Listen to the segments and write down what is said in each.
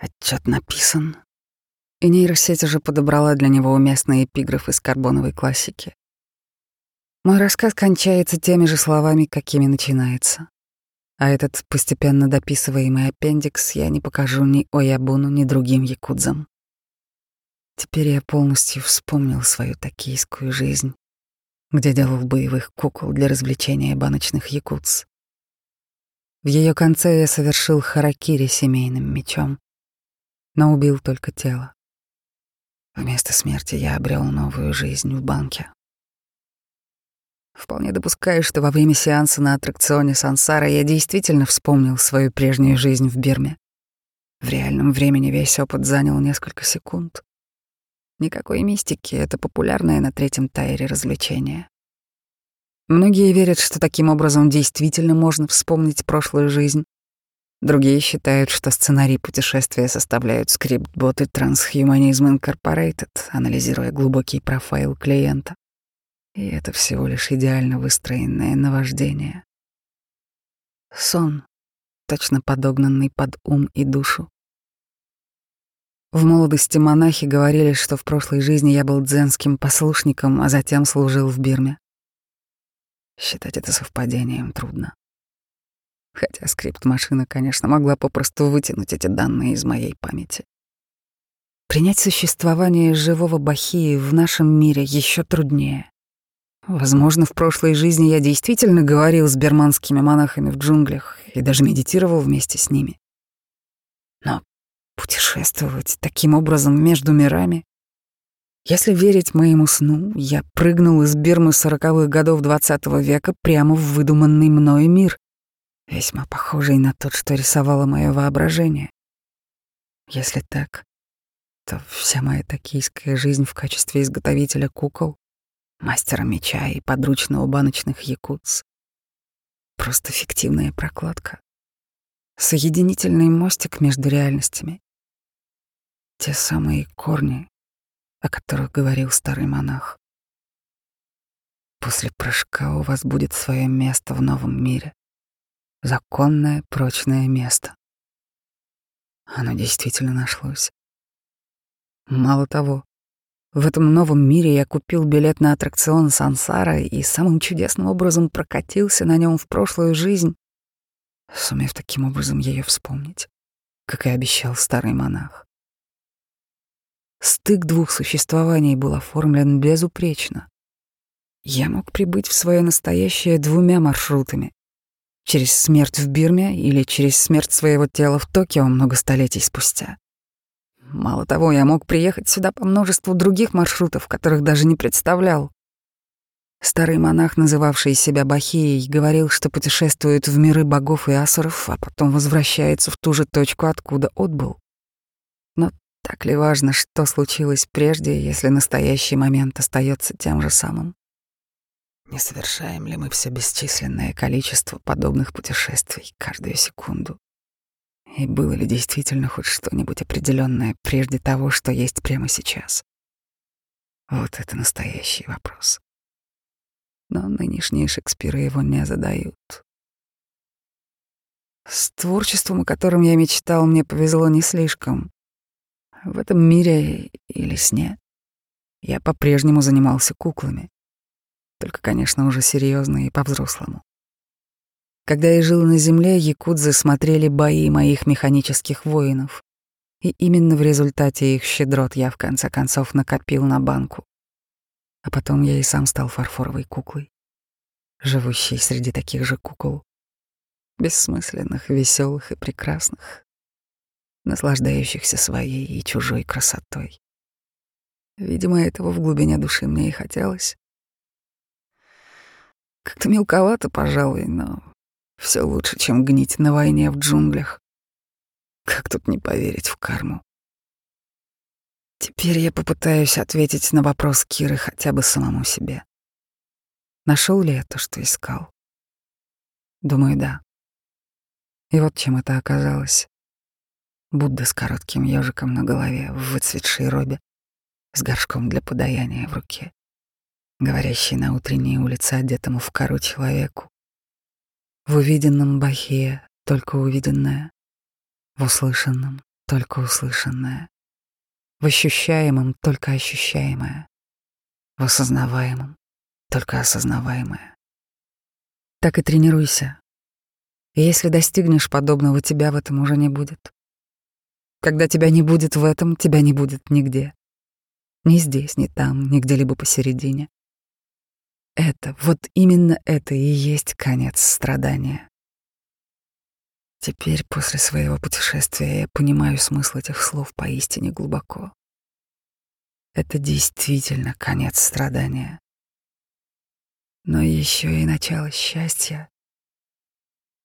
Отчет написан, и нейросеть уже подобрала для него уместный эпиграф из карбоновой классики. Мой рассказ кончается теми же словами, какими начинается. А этот постепенно дописываемый аппендикс я не покажу ни Оябуну, ни другим якудзам. Теперь я полностью вспомнил свою токийскую жизнь, где делал боевых кукол для развлечения баночных якутс. В ее конце я совершил харакири семейным мечом, но убил только тело. Вместо смерти я обрел новую жизнь в банке. Вполне допускаю, что во время сеанса на аттракционе Сансара я действительно вспомнил свою прежнюю жизнь в Бирме. В реальном времени весь опыт занял несколько секунд. Никакой мистики — это популярное на третьем тайре развлечение. Многие верят, что таким образом действительно можно вспомнить прошлую жизнь, Другие считают, что сценарий путешествия составляют скрипт-боты Transhumanism Incorporated, анализируя глубокий профайл клиента. И это всего лишь идеально выстроенное наваждение. Сон, точно подогнанный под ум и душу. В молодости монахи говорили, что в прошлой жизни я был дзенским послушником, а затем служил в Бирме. Считать это совпадением трудно. Хотя скрипт-машина, конечно, могла попросту вытянуть эти данные из моей памяти. Принять существование живого Бахии в нашем мире еще труднее. Возможно, в прошлой жизни я действительно говорил с берманскими монахами в джунглях и даже медитировал вместе с ними. Но путешествовать таким образом между мирами... Если верить моему сну, я прыгнул из Бирмы сороковых годов двадцатого века прямо в выдуманный мною мир, весьма похожий на тот, что рисовало мое воображение. Если так, то вся моя токийская жизнь в качестве изготовителя кукол, мастера меча и подручного баночных якутс — просто фиктивная прокладка, соединительный мостик между реальностями. Те самые корни, о которых говорил старый монах. После прыжка у вас будет свое место в новом мире законное прочное место. Оно действительно нашлось. Мало того, в этом новом мире я купил билет на аттракцион Сансара и самым чудесным образом прокатился на нем в прошлую жизнь, сумев таким образом ее вспомнить, как и обещал старый монах. Стык двух существований был оформлен безупречно. Я мог прибыть в свое настоящее двумя маршрутами, Через смерть в Бирме или через смерть своего тела в Токио много столетий спустя. Мало того, я мог приехать сюда по множеству других маршрутов, которых даже не представлял. Старый монах, называвший себя Бахией, говорил, что путешествует в миры богов и асуров, а потом возвращается в ту же точку, откуда отбыл. Но так ли важно, что случилось прежде, если настоящий момент остается тем же самым? Не совершаем ли мы все бесчисленное количество подобных путешествий каждую секунду? И было ли действительно хоть что-нибудь определенное прежде того, что есть прямо сейчас? Вот это настоящий вопрос. Но нынешние Шекспиры его не задают. С творчеством, о котором я мечтал, мне повезло не слишком. В этом мире или сне я по-прежнему занимался куклами. Только, конечно, уже серьезно и по-взрослому. Когда я жил на земле, якудзы смотрели бои моих механических воинов. И именно в результате их щедрот я в конце концов накопил на банку. А потом я и сам стал фарфоровой куклой, живущей среди таких же кукол, бессмысленных, веселых и прекрасных, наслаждающихся своей и чужой красотой. Видимо, этого в глубине души мне и хотелось. Как-то мелковато, пожалуй, но все лучше, чем гнить на войне в джунглях. Как тут не поверить в карму? Теперь я попытаюсь ответить на вопрос Киры хотя бы самому себе. Нашел ли я то, что искал? Думаю, да. И вот чем это оказалось. Будда с коротким ежиком на голове, в выцветшей робе, с горшком для подаяния в руке говорящий на утренней улице одетому в кору человеку. В увиденном Бахия только увиденное, в услышанном только услышанное, в ощущаемом только ощущаемое, в осознаваемом только осознаваемое. Так и тренируйся. И если достигнешь подобного, тебя в этом уже не будет. Когда тебя не будет в этом, тебя не будет нигде. Ни здесь, ни там, ни где-либо посередине. Это, вот именно это и есть конец страдания. Теперь, после своего путешествия, я понимаю смысл этих слов поистине глубоко. Это действительно конец страдания. Но еще и начало счастья,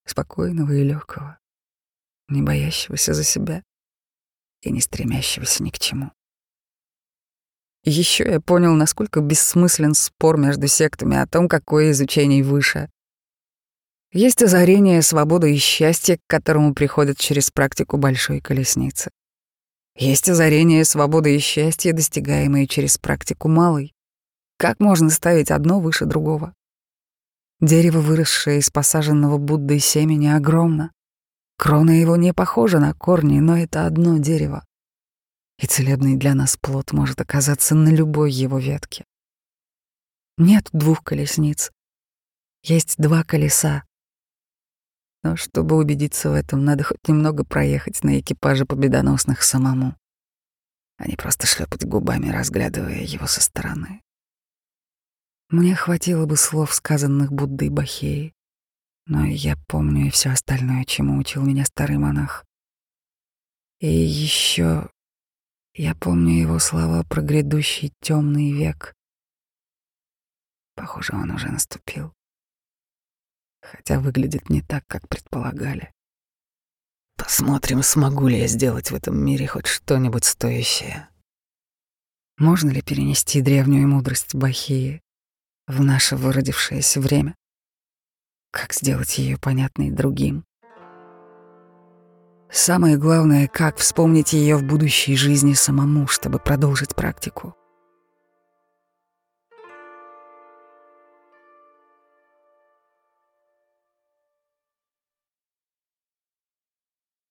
спокойного и легкого, не боящегося за себя и не стремящегося ни к чему. Еще я понял, насколько бессмыслен спор между сектами о том, какое изучение выше. Есть озарение, свобода и счастье, к которому приходят через практику большой колесницы. Есть озарение, свобода и счастье, достигаемые через практику малой. Как можно ставить одно выше другого? Дерево, выросшее из посаженного Буддой семени, огромно. Крона его не похожа на корни, но это одно дерево и целебный для нас плод может оказаться на любой его ветке. Нет двух колесниц, есть два колеса. Но чтобы убедиться в этом, надо хоть немного проехать на экипаже победоносных самому, а не просто шлепать губами, разглядывая его со стороны. Мне хватило бы слов, сказанных Буддой Бахеи, но я помню и все остальное, чему учил меня старый монах. И еще я помню его слова про грядущий темный век. Похоже, он уже наступил. Хотя выглядит не так, как предполагали. Посмотрим, смогу ли я сделать в этом мире хоть что-нибудь стоящее. Можно ли перенести древнюю мудрость Бахии в наше выродившееся время? Как сделать ее понятной другим? Самое главное, как вспомнить ее в будущей жизни самому, чтобы продолжить практику.